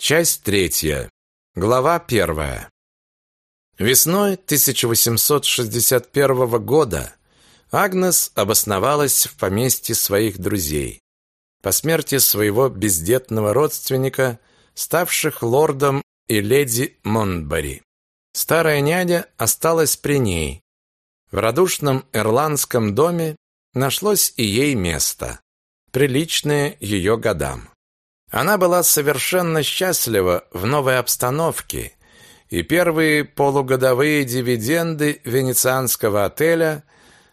Часть третья. Глава первая. Весной 1861 года Агнес обосновалась в поместье своих друзей. По смерти своего бездетного родственника, ставших лордом и леди Монтбари. Старая няня осталась при ней. В радушном ирландском доме нашлось и ей место, приличное ее годам. Она была совершенно счастлива в новой обстановке, и первые полугодовые дивиденды венецианского отеля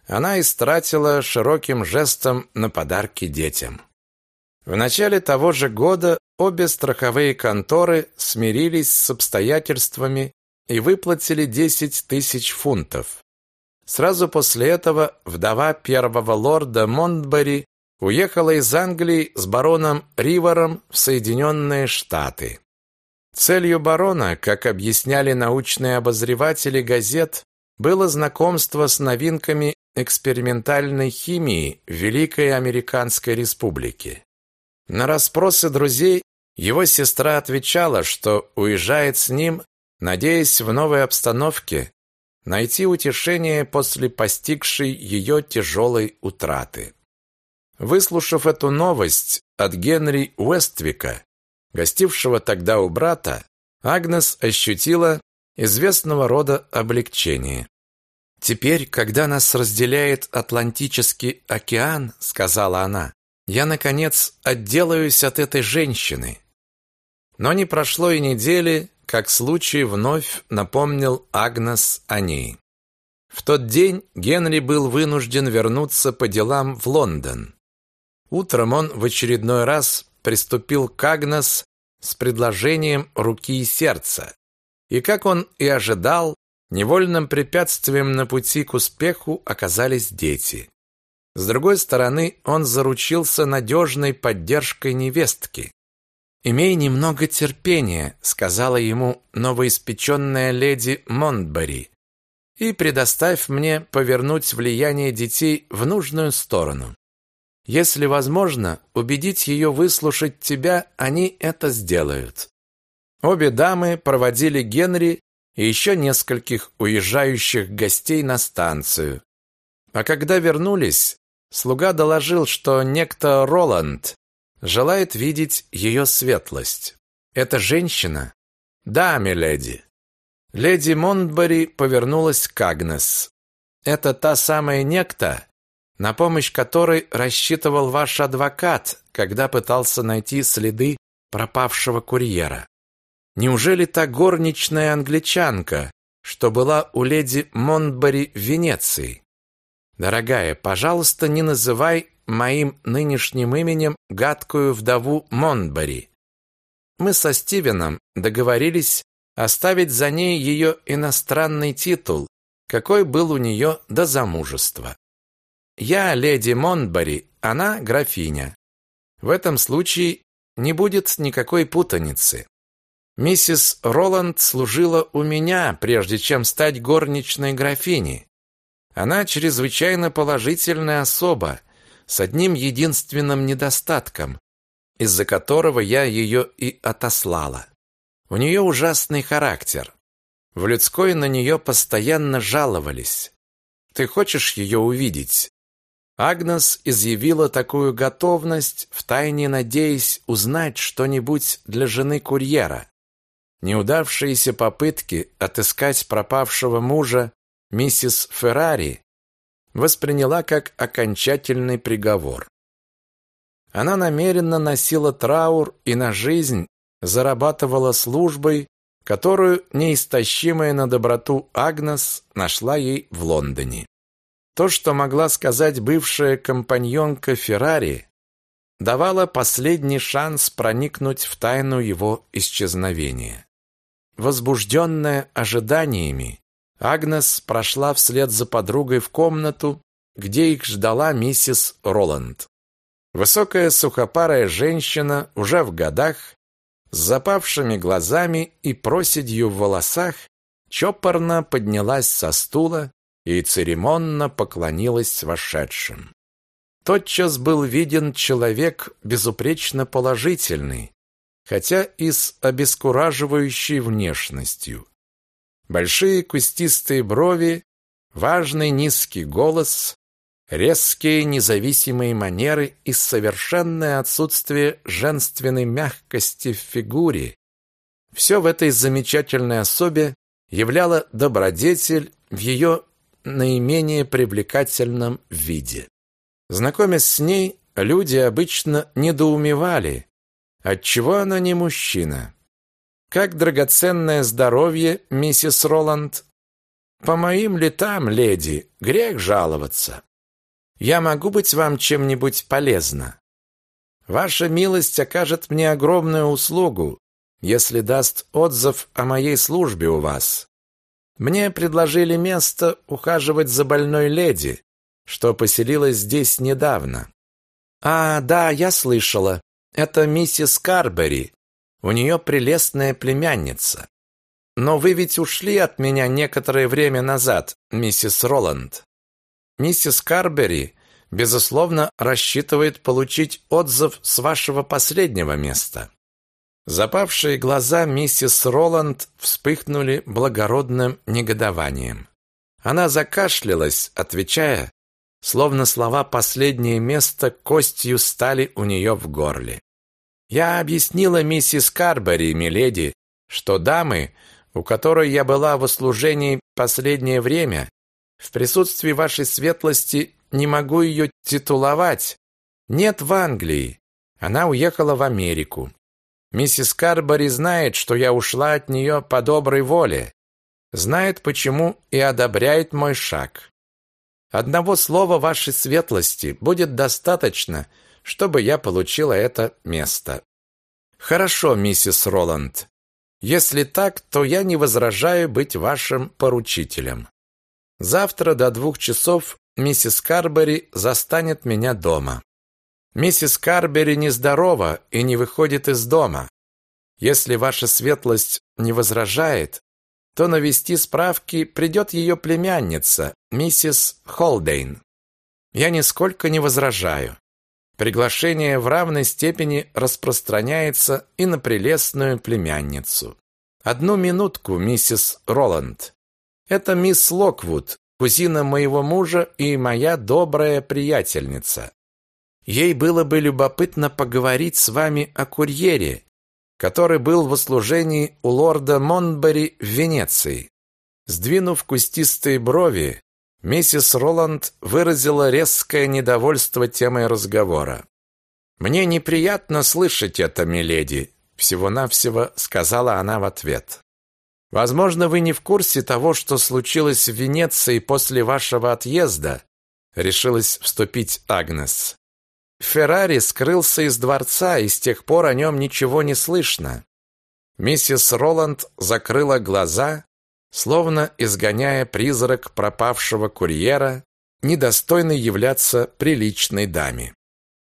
она истратила широким жестом на подарки детям. В начале того же года обе страховые конторы смирились с обстоятельствами и выплатили 10 тысяч фунтов. Сразу после этого вдова первого лорда Монтбери уехала из Англии с бароном Ривером в Соединенные Штаты. Целью барона, как объясняли научные обозреватели газет, было знакомство с новинками экспериментальной химии Великой Американской Республике. На расспросы друзей его сестра отвечала, что уезжает с ним, надеясь в новой обстановке найти утешение после постигшей ее тяжелой утраты. Выслушав эту новость от Генри Уэствика, гостившего тогда у брата, Агнес ощутила известного рода облегчение. «Теперь, когда нас разделяет Атлантический океан, — сказала она, — я, наконец, отделаюсь от этой женщины». Но не прошло и недели, как случай вновь напомнил Агнес о ней. В тот день Генри был вынужден вернуться по делам в Лондон. Утром он в очередной раз приступил к Агнес с предложением руки и сердца. И как он и ожидал, невольным препятствием на пути к успеху оказались дети. С другой стороны, он заручился надежной поддержкой невестки. «Имей немного терпения», — сказала ему новоиспеченная леди Монтбери, «и предоставь мне повернуть влияние детей в нужную сторону. Если возможно, убедить ее выслушать тебя, они это сделают. Обе дамы проводили Генри и еще нескольких уезжающих гостей на станцию. А когда вернулись, слуга доложил, что некто Роланд желает видеть ее светлость. Эта женщина? Да, миледи. Леди Монтбери повернулась к Агнес. Это та самая некто, на помощь которой рассчитывал ваш адвокат, когда пытался найти следы пропавшего курьера. Неужели та горничная англичанка, что была у леди Монтбери в Венеции? Дорогая, пожалуйста, не называй моим нынешним именем гадкую вдову Монтбери. Мы со Стивеном договорились оставить за ней ее иностранный титул, какой был у нее до замужества. Я леди Монбари, она графиня. В этом случае не будет никакой путаницы. Миссис Роланд служила у меня, прежде чем стать горничной графини. Она чрезвычайно положительная особа, с одним единственным недостатком, из-за которого я ее и отослала. У нее ужасный характер. В людской на нее постоянно жаловались. Ты хочешь ее увидеть? Агнес изъявила такую готовность, втайне надеясь узнать что-нибудь для жены курьера. Неудавшиеся попытки отыскать пропавшего мужа миссис Феррари восприняла как окончательный приговор. Она намеренно носила траур и на жизнь зарабатывала службой, которую неистощимая на доброту Агнес нашла ей в Лондоне. То, что могла сказать бывшая компаньонка Феррари, давало последний шанс проникнуть в тайну его исчезновения. Возбужденная ожиданиями, Агнес прошла вслед за подругой в комнату, где их ждала миссис Роланд. Высокая сухопарая женщина, уже в годах, с запавшими глазами и проседью в волосах, чопорно поднялась со стула и церемонно поклонилась вошедшим. Тотчас был виден человек безупречно положительный, хотя и с обескураживающей внешностью. Большие кустистые брови, важный низкий голос, резкие независимые манеры и совершенное отсутствие женственной мягкости в фигуре. Все в этой замечательной особе являло добродетель в ее наименее привлекательном виде. Знакомясь с ней, люди обычно недоумевали, отчего она не мужчина. Как драгоценное здоровье, миссис Роланд? По моим летам, леди, грех жаловаться. Я могу быть вам чем-нибудь полезна. Ваша милость окажет мне огромную услугу, если даст отзыв о моей службе у вас. Мне предложили место ухаживать за больной леди, что поселилась здесь недавно. А, да, я слышала. Это миссис Карбери. У нее прелестная племянница. Но вы ведь ушли от меня некоторое время назад, миссис Роланд. Миссис Карбери, безусловно, рассчитывает получить отзыв с вашего последнего места. Запавшие глаза миссис Роланд вспыхнули благородным негодованием. Она закашлялась, отвечая, словно слова «последнее место» костью стали у нее в горле. «Я объяснила миссис Карбери, миледи, что дамы, у которой я была в услужении последнее время, в присутствии вашей светлости не могу ее титуловать. Нет в Англии. Она уехала в Америку. Миссис Карбори знает, что я ушла от нее по доброй воле, знает почему и одобряет мой шаг. Одного слова вашей светлости будет достаточно, чтобы я получила это место. Хорошо, миссис Роланд. Если так, то я не возражаю быть вашим поручителем. Завтра до двух часов миссис Карбери застанет меня дома. Миссис Карбери нездорова и не выходит из дома. Если ваша светлость не возражает, то навести справки придет ее племянница, миссис Холдейн. Я нисколько не возражаю. Приглашение в равной степени распространяется и на прелестную племянницу. Одну минутку, миссис Роланд. Это мисс Локвуд, кузина моего мужа и моя добрая приятельница. Ей было бы любопытно поговорить с вами о курьере, который был в услужении у лорда Монбери в Венеции. Сдвинув кустистые брови, миссис Роланд выразила резкое недовольство темой разговора. «Мне неприятно слышать это, миледи», всего-навсего сказала она в ответ. «Возможно, вы не в курсе того, что случилось в Венеции после вашего отъезда», решилась вступить Агнес. Феррари скрылся из дворца, и с тех пор о нем ничего не слышно. Миссис Роланд закрыла глаза, словно изгоняя призрак пропавшего курьера, недостойный являться приличной даме.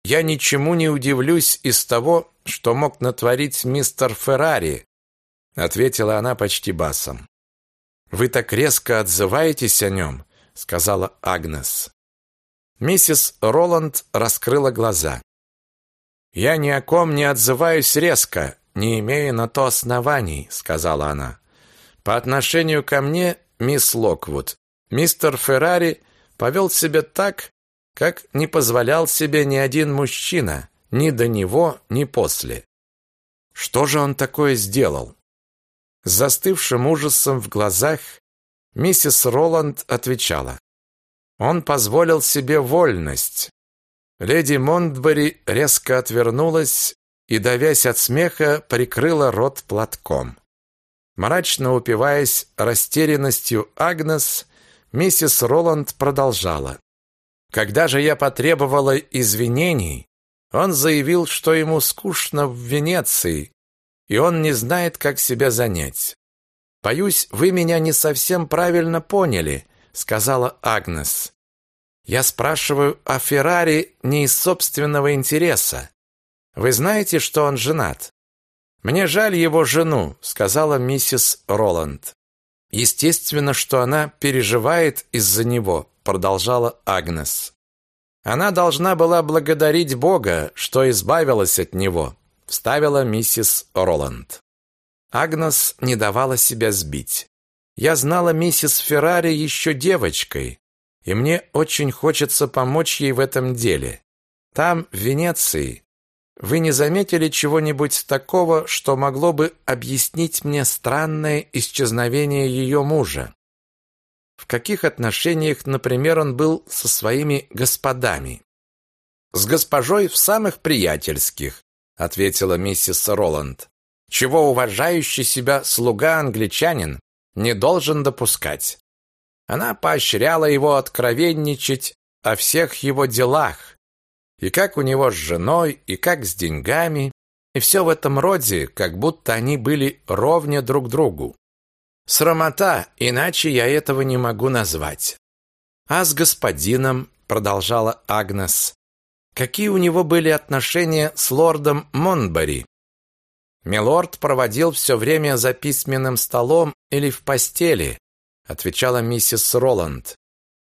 Я ничему не удивлюсь из того, что мог натворить мистер Феррари, ответила она почти басом. Вы так резко отзываетесь о нем, сказала Агнес. Миссис Роланд раскрыла глаза. «Я ни о ком не отзываюсь резко, не имея на то оснований», — сказала она. «По отношению ко мне, мисс Локвуд, мистер Феррари повел себя так, как не позволял себе ни один мужчина, ни до него, ни после. Что же он такое сделал?» С застывшим ужасом в глазах миссис Роланд отвечала. Он позволил себе вольность. Леди Монтбери резко отвернулась и, давясь от смеха, прикрыла рот платком. Мрачно упиваясь растерянностью Агнес, миссис Роланд продолжала. Когда же я потребовала извинений, он заявил, что ему скучно в Венеции, и он не знает, как себя занять. Боюсь, вы меня не совсем правильно поняли, сказала Агнес. Я спрашиваю о Феррари не из собственного интереса. Вы знаете, что он женат? Мне жаль его жену, сказала миссис Роланд. Естественно, что она переживает из-за него, продолжала Агнес. Она должна была благодарить Бога, что избавилась от него. вставила миссис Роланд. Агнес не давала себя сбить. Я знала миссис Феррари еще девочкой, и мне очень хочется помочь ей в этом деле. Там, в Венеции, вы не заметили чего-нибудь такого, что могло бы объяснить мне странное исчезновение ее мужа? В каких отношениях, например, он был со своими господами? С госпожой в самых приятельских, ответила миссис Роланд. Чего уважающий себя слуга-англичанин не должен допускать. Она поощряла его откровенничать о всех его делах, и как у него с женой, и как с деньгами, и все в этом роде, как будто они были ровня друг другу. Срамота, иначе я этого не могу назвать. А с господином, продолжала Агнес, какие у него были отношения с лордом Монбари? Милорд проводил все время за письменным столом или в постели, отвечала миссис Роланд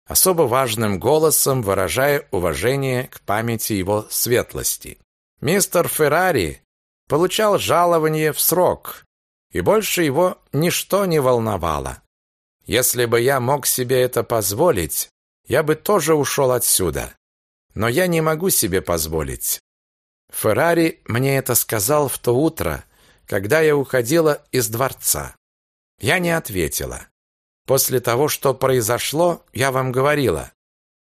особо важным голосом выражая уважение к памяти его светлости. Мистер Феррари получал жалование в срок, и больше его ничто не волновало. Если бы я мог себе это позволить, я бы тоже ушел отсюда. Но я не могу себе позволить. Феррари мне это сказал в то утро, когда я уходила из дворца. Я не ответила. После того, что произошло, я вам говорила.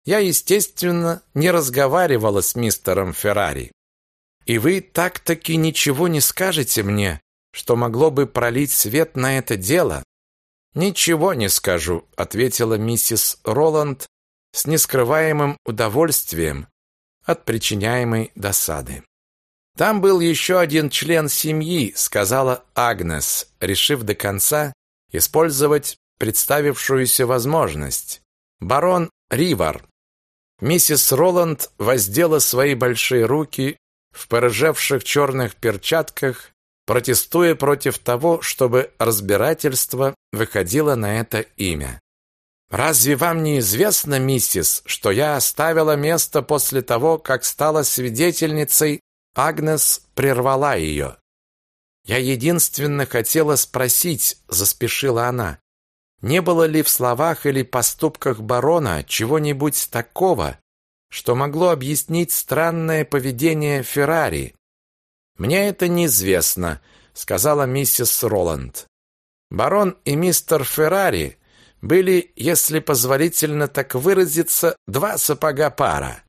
Я, естественно, не разговаривала с мистером Феррари. И вы так-таки ничего не скажете мне, что могло бы пролить свет на это дело? Ничего не скажу, ответила миссис Роланд с нескрываемым удовольствием от причиняемой досады. Там был еще один член семьи, сказала Агнес, решив до конца использовать представившуюся возможность. Барон Ривар. Миссис Роланд воздела свои большие руки в порыжевших черных перчатках, протестуя против того, чтобы разбирательство выходило на это имя. Разве вам не известно, миссис, что я оставила место после того, как стала свидетельницей? Агнес прервала ее. Я единственно хотела спросить, заспешила она. Не было ли в словах или поступках барона чего-нибудь такого, что могло объяснить странное поведение Феррари? Мне это неизвестно, сказала миссис Роланд. Барон и мистер Феррари были, если позволительно так выразиться, два сапога пара.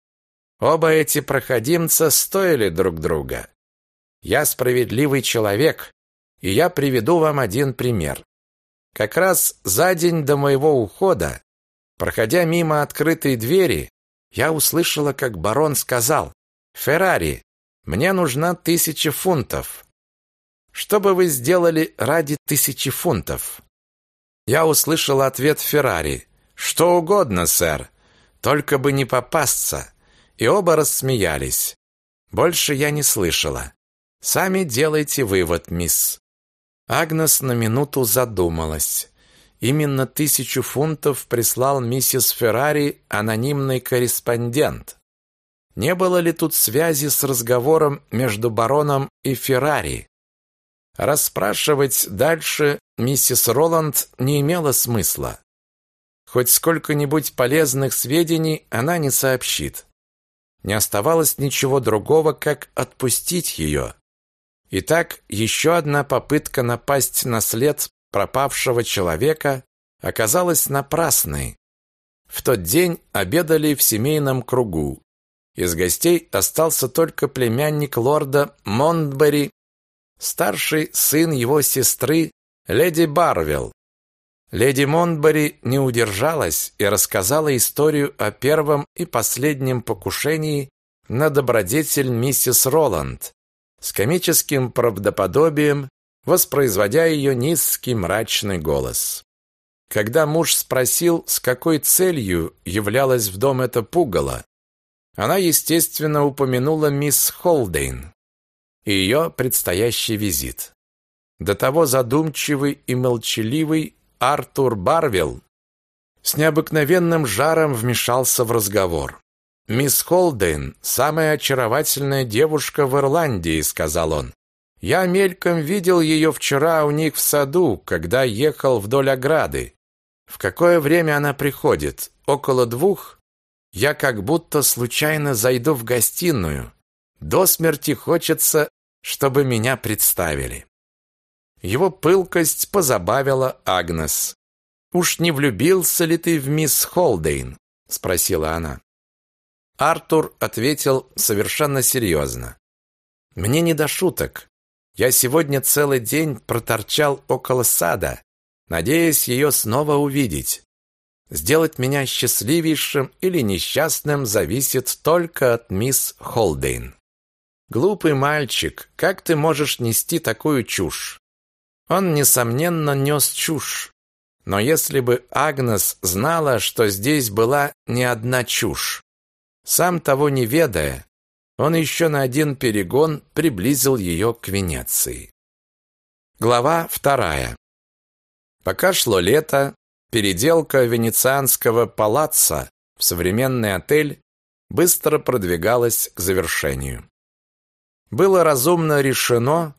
Оба эти проходимца стоили друг друга. Я справедливый человек, и я приведу вам один пример. Как раз за день до моего ухода, проходя мимо открытой двери, я услышала, как барон сказал: "Феррари, мне нужна тысяча фунтов. Что бы вы сделали ради тысячи фунтов?" Я услышала ответ Феррари: "Что угодно, сэр, только бы не попасться". И оба рассмеялись. Больше я не слышала. Сами делайте вывод, мисс. Агнес на минуту задумалась. Именно тысячу фунтов прислал миссис Феррари анонимный корреспондент. Не было ли тут связи с разговором между бароном и Феррари? Расспрашивать дальше миссис Роланд не имело смысла. Хоть сколько-нибудь полезных сведений она не сообщит. Не оставалось ничего другого, как отпустить ее. Итак, еще одна попытка напасть на след пропавшего человека оказалась напрасной. В тот день обедали в семейном кругу. Из гостей остался только племянник лорда Монтбери, старший сын его сестры, леди Барвилл. Леди Монтбери не удержалась и рассказала историю о первом и последнем покушении на добродетель миссис Роланд, с комическим правдоподобием, воспроизводя ее низкий мрачный голос. Когда муж спросил, с какой целью являлась в дом эта пугало, она, естественно, упомянула мисс Холдейн и ее предстоящий визит. До того задумчивый и молчаливый Артур Барвилл с необыкновенным жаром вмешался в разговор. «Мисс Холден – самая очаровательная девушка в Ирландии», – сказал он. Я мельком видел ее вчера у них в саду, когда ехал вдоль ограды. В какое время она приходит? Около двух? Я как будто случайно зайду в гостиную. До смерти хочется, чтобы меня представили. Его пылкость позабавила Агнес. «Уж не влюбился ли ты в мисс Холдейн?» – спросила она. Артур ответил совершенно серьезно. «Мне не до шуток. Я сегодня целый день проторчал около сада, надеясь ее снова увидеть. Сделать меня счастливейшим или несчастным зависит только от мисс Холдейн. Глупый мальчик, как ты можешь нести такую чушь? Он, несомненно, нес чушь. Но если бы Агнес знала, что здесь была не одна чушь, сам того не ведая, он еще на один перегон приблизил ее к Венеции. Глава вторая. Пока шло лето, переделка венецианского палаца в современный отель быстро продвигалась к завершению. Было разумно решено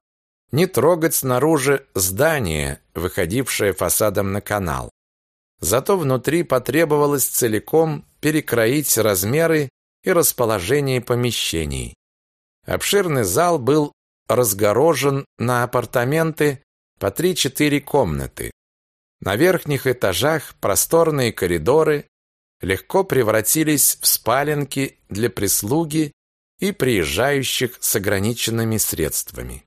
не трогать снаружи здание, выходившее фасадом на канал. Зато внутри потребовалось целиком перекроить размеры и расположение помещений. Обширный зал был разгорожен на апартаменты по 3-4 комнаты. На верхних этажах просторные коридоры легко превратились в спаленки для прислуги и приезжающих с ограниченными средствами.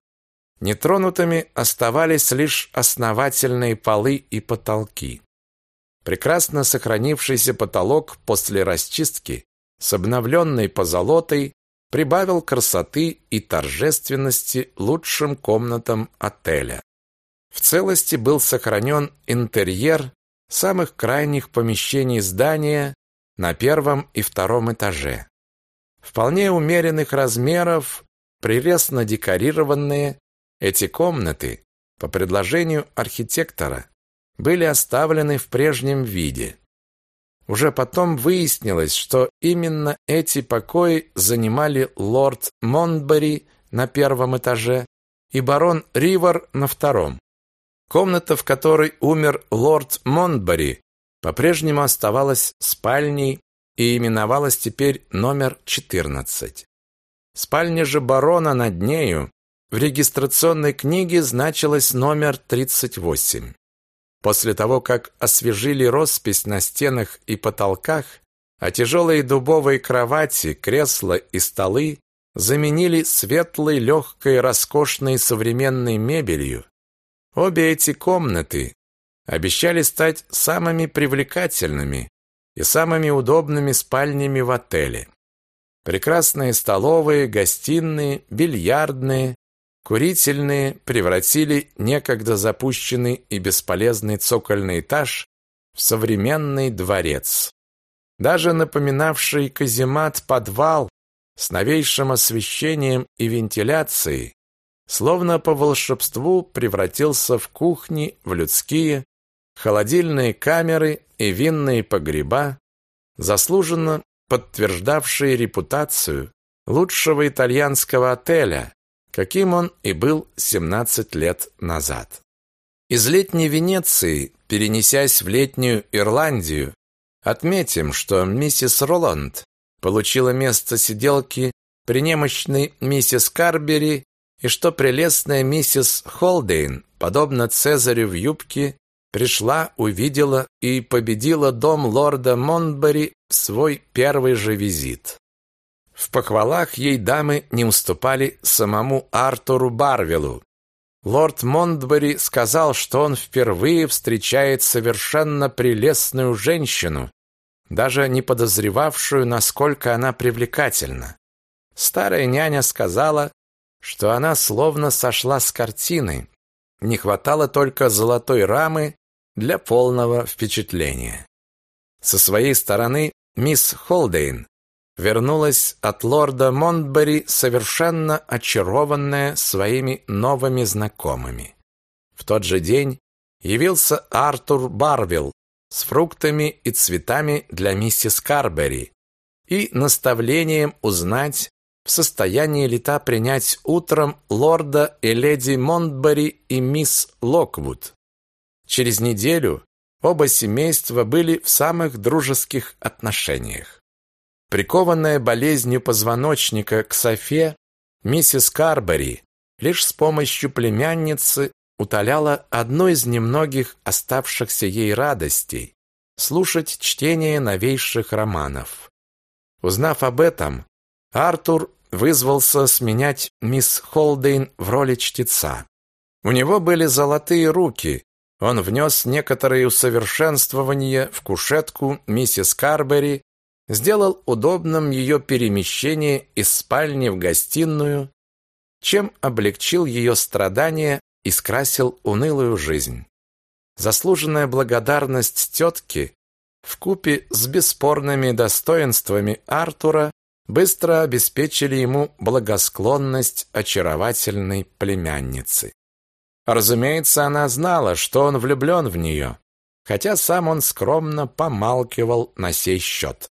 Нетронутыми оставались лишь основательные полы и потолки. Прекрасно сохранившийся потолок после расчистки с обновленной позолотой прибавил красоты и торжественности лучшим комнатам отеля. В целости был сохранен интерьер самых крайних помещений здания на первом и втором этаже. Вполне умеренных размеров, прелестно декорированные, эти комнаты, по предложению архитектора, были оставлены в прежнем виде. Уже потом выяснилось, что именно эти покои занимали лорд Монтбери на первом этаже и барон Ривер на втором. Комната, в которой умер лорд Монтбери, по-прежнему оставалась спальней и именовалась теперь номер 14. Спальня же барона над нею в регистрационной книге значилась номер 38. После того, как освежили роспись на стенах и потолках, а тяжелые дубовые кровати, кресла и столы заменили светлой, легкой, роскошной современной мебелью, обе эти комнаты обещали стать самыми привлекательными и самыми удобными спальнями в отеле. Прекрасные столовые, гостиные, бильярдные, Курительные превратили некогда запущенный и бесполезный цокольный этаж в современный дворец. Даже напоминавший каземат подвал с новейшим освещением и вентиляцией, словно по волшебству превратился в кухни, в людские, холодильные камеры и винные погреба, заслуженно подтверждавшие репутацию лучшего итальянского отеля, каким он и был 17 лет назад. Из летней Венеции, перенесясь в летнюю Ирландию, отметим, что миссис Роланд получила место сиделки при немощной миссис Карбери и что прелестная миссис Холдейн, подобно Цезарю в юбке, пришла, увидела и победила дом лорда Монтбери в свой первый же визит. В похвалах ей дамы не уступали самому Артуру Барвилу. Лорд Монтбери сказал, что он впервые встречает совершенно прелестную женщину, даже не подозревавшую, насколько она привлекательна. Старая няня сказала, что она словно сошла с картины. Не хватало только золотой рамы для полного впечатления. Со своей стороны мисс Холдейн вернулась от лорда Монтбери совершенно очарованная своими новыми знакомыми. В тот же день явился Артур Барвилл с фруктами и цветами для миссис Карбери и наставлением узнать, в состоянии ли та принять утром лорда и леди Монтбери и мисс Локвуд. Через неделю оба семейства были в самых дружеских отношениях. Прикованная болезнью позвоночника к Софе, миссис Карбери лишь с помощью племянницы утоляла одну из немногих оставшихся ей радостей слушать чтение новейших романов. Узнав об этом, Артур вызвался сменять мисс Холдейн в роли чтеца. У него были золотые руки. Он внес некоторые усовершенствования в кушетку миссис Карбери, сделал удобным ее перемещение из спальни в гостиную, чем облегчил ее страдания и скрасил унылую жизнь. Заслуженная благодарность тетки вкупе с бесспорными достоинствами Артура быстро обеспечили ему благосклонность очаровательной племянницы. Разумеется, она знала, что он влюблен в нее, хотя сам он скромно помалкивал на сей счет.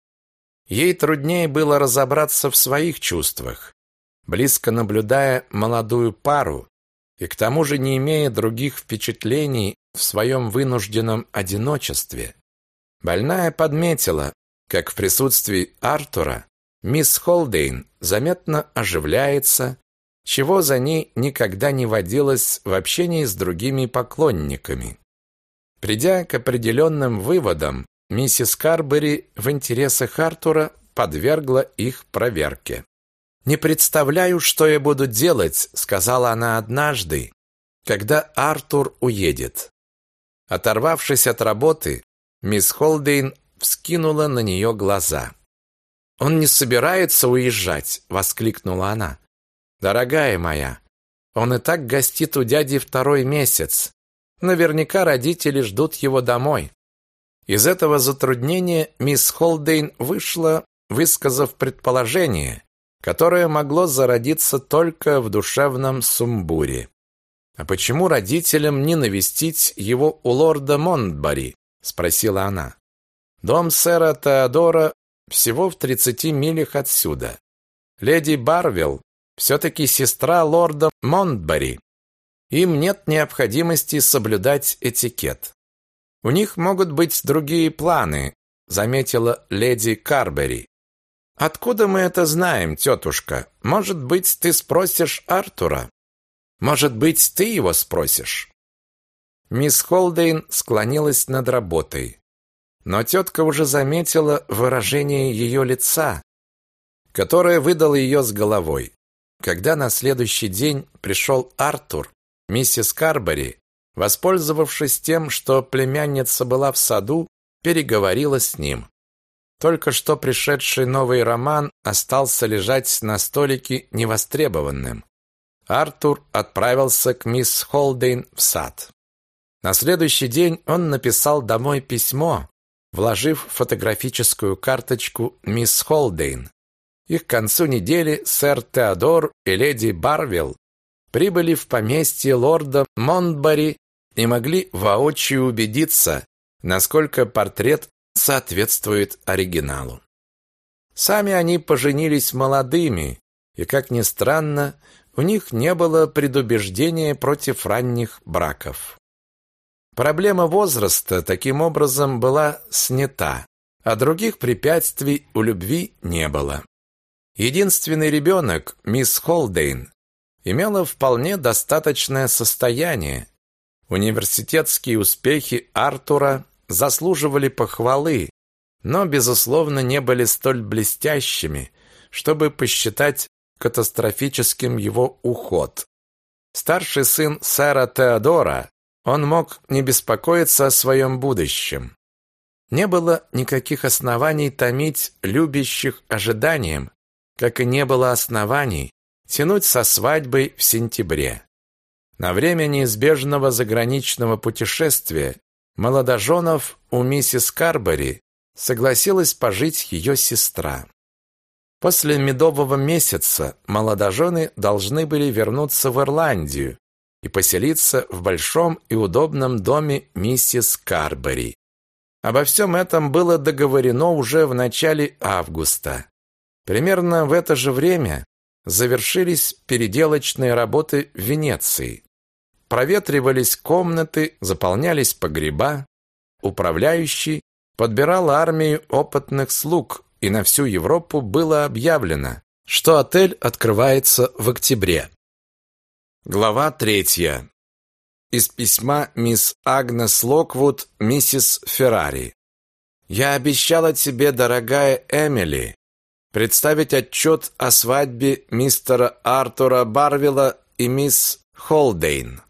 Ей труднее было разобраться в своих чувствах. Близко наблюдая молодую пару и к тому же не имея других впечатлений в своем вынужденном одиночестве, больная подметила, как в присутствии Артура Мисс Холдейн заметно оживляется, чего за ней никогда не водилось в общении с другими поклонниками. Придя к определенным выводам, миссис Карбери в интересах Артура подвергла их проверке. «Не представляю, что я буду делать», — сказала она однажды, когда Артур уедет. Оторвавшись от работы, мисс Холдейн вскинула на нее глаза. Он не собирается уезжать, воскликнула она. Дорогая моя, он и так гостит у дяди второй месяц. Наверняка родители ждут его домой. Из этого затруднения мисс Холдейн вышла, высказав предположение, которое могло зародиться только в душевном сумбуре. А почему родителям не навестить его у лорда Монтбари? спросила она. Дом сэра Теодора всего в 30 милях отсюда. Леди Барвилл все-таки сестра лорда Монтбери. Им нет необходимости соблюдать этикет. У них могут быть другие планы, заметила леди Карбери. Откуда мы это знаем, тетушка? Может быть, ты спросишь Артура? Может быть, ты его спросишь? Мисс Холдейн склонилась над работой. Но тетка уже заметила выражение ее лица, которое выдало ее с головой. Когда на следующий день пришел Артур, миссис Карбери, воспользовавшись тем, что племянница была в саду, переговорила с ним. Только что пришедший новый роман остался лежать на столике невостребованным. Артур отправился к мисс Холдейн в сад. На следующий день он написал домой письмо, вложив фотографическую карточку мисс Холдейн. И к концу недели сэр Теодор и леди Барвилл прибыли в поместье лорда Монтбари и могли воочию убедиться, насколько портрет соответствует оригиналу. Сами они поженились молодыми, и, как ни странно, у них не было предубеждения против ранних браков. Проблема возраста таким образом была снята, а других препятствий у любви не было. Единственный ребенок, мисс Холдейн, имела вполне достаточное состояние. Университетские успехи Артура заслуживали похвалы, но, безусловно, не были столь блестящими, чтобы посчитать катастрофическим его уход. Старший сын сэра Теодора он мог не беспокоиться о своем будущем. Не было никаких оснований томить любящих ожиданием, как и не было оснований тянуть со свадьбой в сентябре. На время неизбежного заграничного путешествия молодоженов у миссис Карбери согласилась пожить ее сестра. После медового месяца молодожены должны были вернуться в Ирландию, и поселиться в большом и удобном доме миссис Карбери. Обо всем этом было договорено уже в начале августа. Примерно в это же время завершились переделочные работы в Венеции. Проветривались комнаты, заполнялись погреба. Управляющий подбирал армию опытных слуг, и на всю Европу было объявлено, что отель открывается в октябре. Глава третья. Из письма мисс Агнес Локвуд миссис Феррари. «Я обещала тебе, дорогая Эмили, представить отчет о свадьбе мистера Артура Барвилла и мисс Холдейн.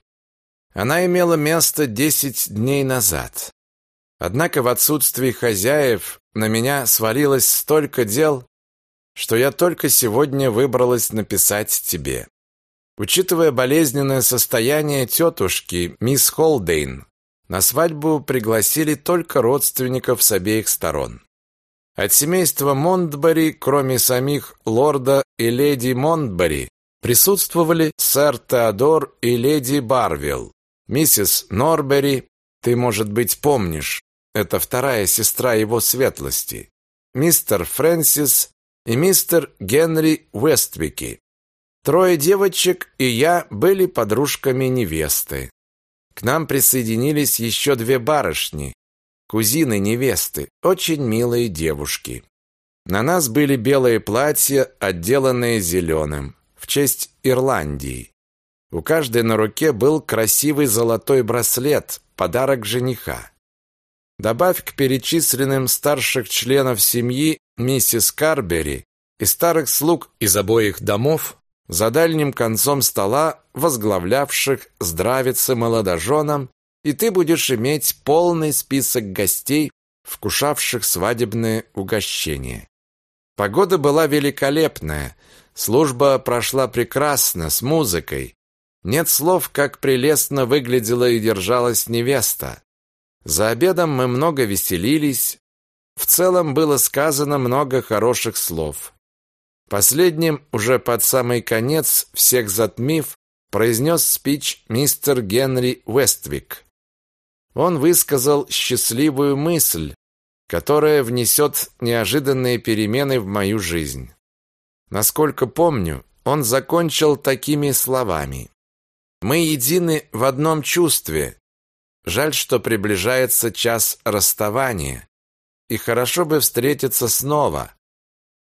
Она имела место десять дней назад. Однако в отсутствии хозяев на меня свалилось столько дел, что я только сегодня выбралась написать тебе. Учитывая болезненное состояние тетушки, мисс Холдейн, на свадьбу пригласили только родственников с обеих сторон. От семейства Монтбери, кроме самих лорда и леди Монтбери, присутствовали сэр Теодор и леди Барвилл, миссис Норбери, ты, может быть, помнишь, это вторая сестра его светлости, мистер Фрэнсис и мистер Генри Уэствики. Трое девочек и я были подружками невесты. К нам присоединились еще две барышни, кузины невесты, очень милые девушки. На нас были белые платья, отделанные зеленым, в честь Ирландии. У каждой на руке был красивый золотой браслет, подарок жениха. Добавь к перечисленным старших членов семьи миссис Карбери и старых слуг из обоих домов, за дальним концом стола, возглавлявших здравицы молодоженам, и ты будешь иметь полный список гостей, вкушавших свадебное угощение. Погода была великолепная, служба прошла прекрасно, с музыкой. Нет слов, как прелестно выглядела и держалась невеста. За обедом мы много веселились. В целом было сказано много хороших слов. Последним, уже под самый конец, всех затмив, произнес спич мистер Генри Уэствик. Он высказал счастливую мысль, которая внесет неожиданные перемены в мою жизнь. Насколько помню, он закончил такими словами. «Мы едины в одном чувстве. Жаль, что приближается час расставания. И хорошо бы встретиться снова.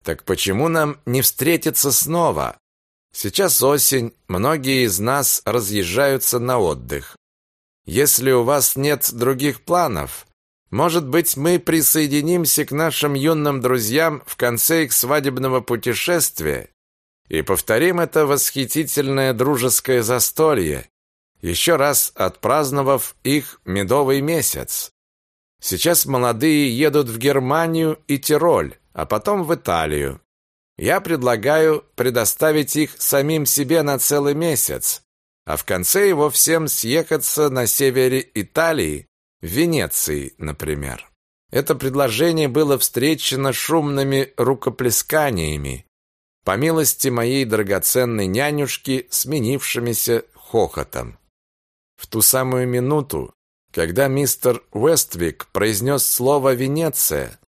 Так почему нам не встретиться снова? Сейчас осень, многие из нас разъезжаются на отдых. Если у вас нет других планов, может быть, мы присоединимся к нашим юным друзьям в конце их свадебного путешествия и повторим это восхитительное дружеское застолье, еще раз отпраздновав их медовый месяц. Сейчас молодые едут в Германию и Тироль, а потом в Италию. Я предлагаю предоставить их самим себе на целый месяц, а в конце его всем съехаться на севере Италии, в Венеции, например. Это предложение было встречено шумными рукоплесканиями, по милости моей драгоценной нянюшки, сменившимися хохотом. В ту самую минуту, когда мистер Уэствик произнес слово «Венеция»,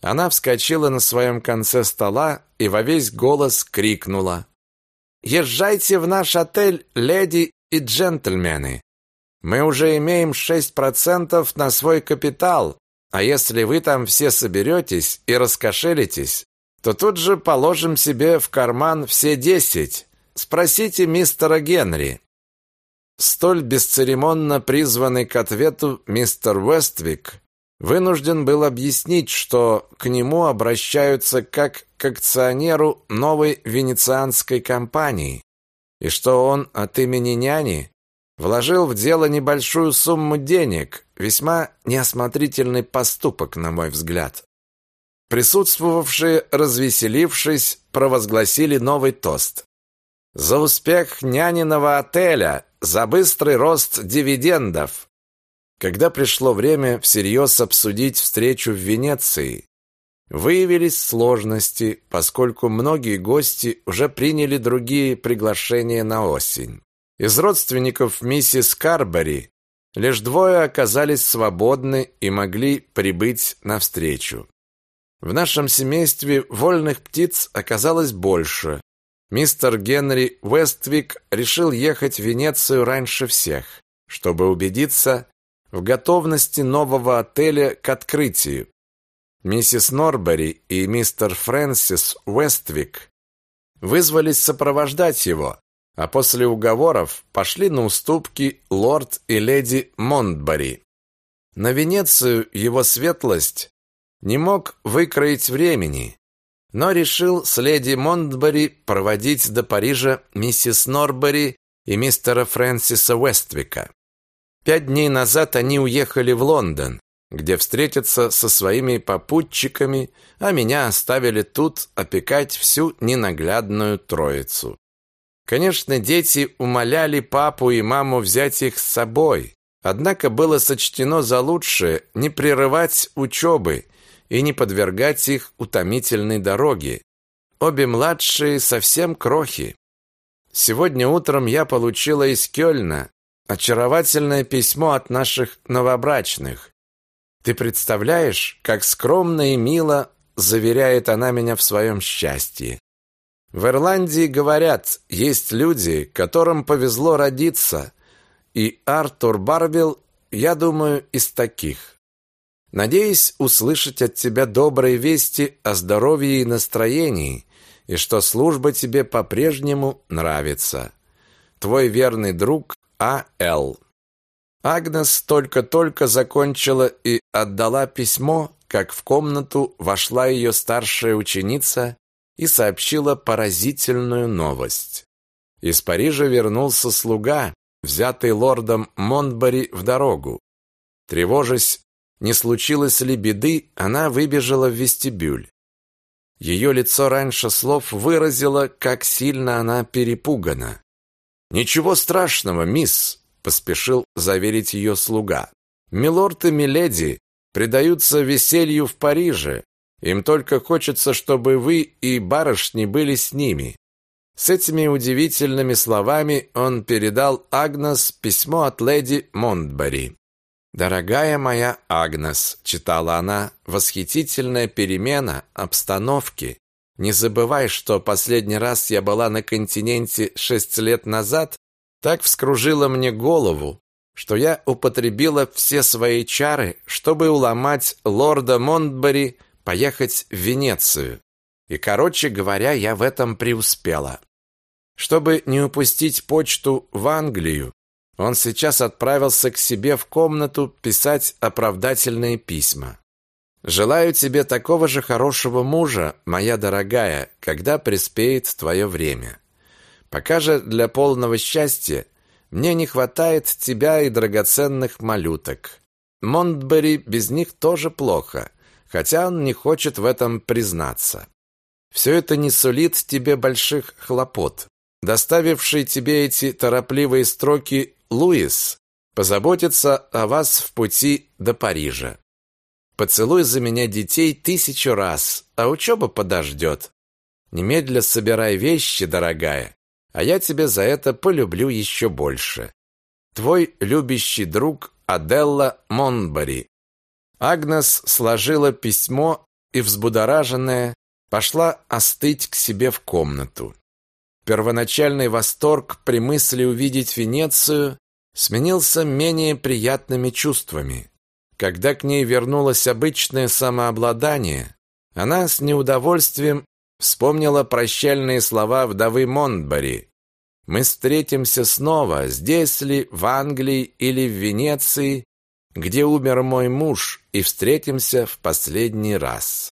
она вскочила на своем конце стола и во весь голос крикнула. «Езжайте в наш отель, леди и джентльмены! Мы уже имеем 6% на свой капитал, а если вы там все соберетесь и раскошелитесь, то тут же положим себе в карман все 10. Спросите мистера Генри». Столь бесцеремонно призванный к ответу мистер Вествик вынужден был объяснить, что к нему обращаются как к акционеру новой венецианской компании, и что он от имени няни вложил в дело небольшую сумму денег, весьма неосмотрительный поступок, на мой взгляд. Присутствовавшие, развеселившись, провозгласили новый тост. «За успех няниного отеля! За быстрый рост дивидендов!» Когда пришло время всерьез обсудить встречу в Венеции, выявились сложности, поскольку многие гости уже приняли другие приглашения на осень. Из родственников миссис Карбери лишь двое оказались свободны и могли прибыть на встречу. В нашем семействе вольных птиц оказалось больше, мистер Генри Вествик решил ехать в Венецию раньше всех, чтобы убедиться в готовности нового отеля к открытию. Миссис Норбери и мистер Фрэнсис Вествик вызвались сопровождать его, а после уговоров пошли на уступки лорд и леди Монтбари. На Венецию его светлость не мог выкроить времени, но решил с леди Монтбари проводить до Парижа миссис Норбери и мистера Фрэнсиса Вествика. Пять дней назад они уехали в Лондон, где встретятся со своими попутчиками, а меня оставили тут опекать всю ненаглядную троицу. Конечно, дети умоляли папу и маму взять их с собой, однако было сочтено за лучшее не прерывать учебы и не подвергать их утомительной дороге. Обе младшие совсем крохи. Сегодня утром я получила из Кёльна очаровательное письмо от наших новобрачных. Ты представляешь, как скромно и мило заверяет она меня в своем счастье. В Ирландии говорят, есть люди, которым повезло родиться, и Артур Барвилл, я думаю, из таких. Надеюсь услышать от тебя добрые вести о здоровье и настроении, и что служба тебе по-прежнему нравится. Твой верный друг А.Л. Агнес только-только закончила и отдала письмо, как в комнату вошла ее старшая ученица и сообщила поразительную новость. Из Парижа вернулся слуга, взятый лордом Монтбари в дорогу. Тревожась, не случилось ли беды, она выбежала в вестибюль. Ее лицо раньше слов выразило, как сильно она перепугана. «Ничего страшного, мисс», — поспешил заверить ее слуга. «Милорд и миледи предаются веселью в Париже, им только хочется, чтобы вы и барышни были с ними. С этими удивительными словами он передал Агнес письмо от леди Монтбари. «Дорогая моя Агнес», — читала она, — «восхитительная перемена обстановки. Не забывай, что последний раз я была на континенте шесть лет назад, так вскружила мне голову, что я употребила все свои чары, чтобы уломать лорда Монтбари поехать в Венецию. И, короче говоря, я в этом преуспела. Чтобы не упустить почту в Англию, он сейчас отправился к себе в комнату писать оправдательные письма. Желаю тебе такого же хорошего мужа, моя дорогая, когда приспеет твое время. Пока же для полного счастья мне не хватает тебя и драгоценных малюток. Монтбери без них тоже плохо хотя он не хочет в этом признаться. Все это не сулит тебе больших хлопот. Доставивший тебе эти торопливые строки Луис позаботится о вас в пути до Парижа. Поцелуй за меня детей тысячу раз, а учеба подождет. Немедля собирай вещи, дорогая, а я тебя за это полюблю еще больше. Твой любящий друг Аделла Монбари. Агнес сложила письмо и, взбудораженная, пошла остыть к себе в комнату. Первоначальный восторг при мысли увидеть Венецию сменился менее приятными чувствами. Когда к ней вернулось обычное самообладание, она с неудовольствием вспомнила прощальные слова вдовы Монтбари. «Мы встретимся снова, здесь ли, в Англии или в Венеции, где умер мой муж, и встретимся в последний раз.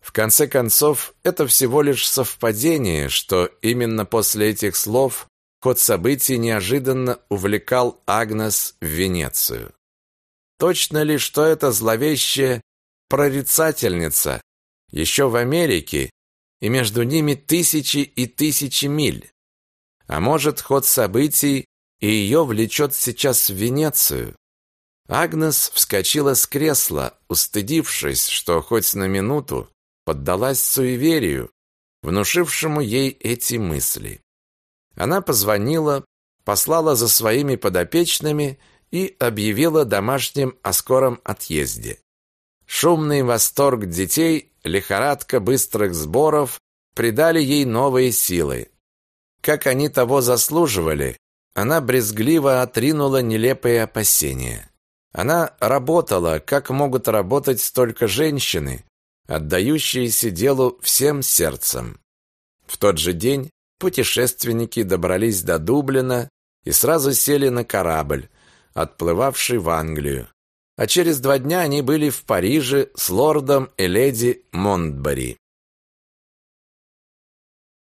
В конце концов, это всего лишь совпадение, что именно после этих слов ход событий неожиданно увлекал Агнес в Венецию. Точно ли, что эта зловещая прорицательница еще в Америке, и между ними тысячи и тысячи миль? А может, ход событий и ее влечет сейчас в Венецию? Агнес вскочила с кресла, устыдившись, что хоть на минуту поддалась суеверию, внушившему ей эти мысли. Она позвонила, послала за своими подопечными и объявила домашним о скором отъезде. Шумный восторг детей, лихорадка быстрых сборов придали ей новые силы. как они того заслуживали, она брезгливо отринула нелепые опасения. Она работала, как могут работать только женщины, отдающиеся делу всем сердцем. В тот же день путешественники добрались до Дублина и сразу сели на корабль, отплывавший в Англию. А через два дня они были в Париже с лордом и леди Монтбари.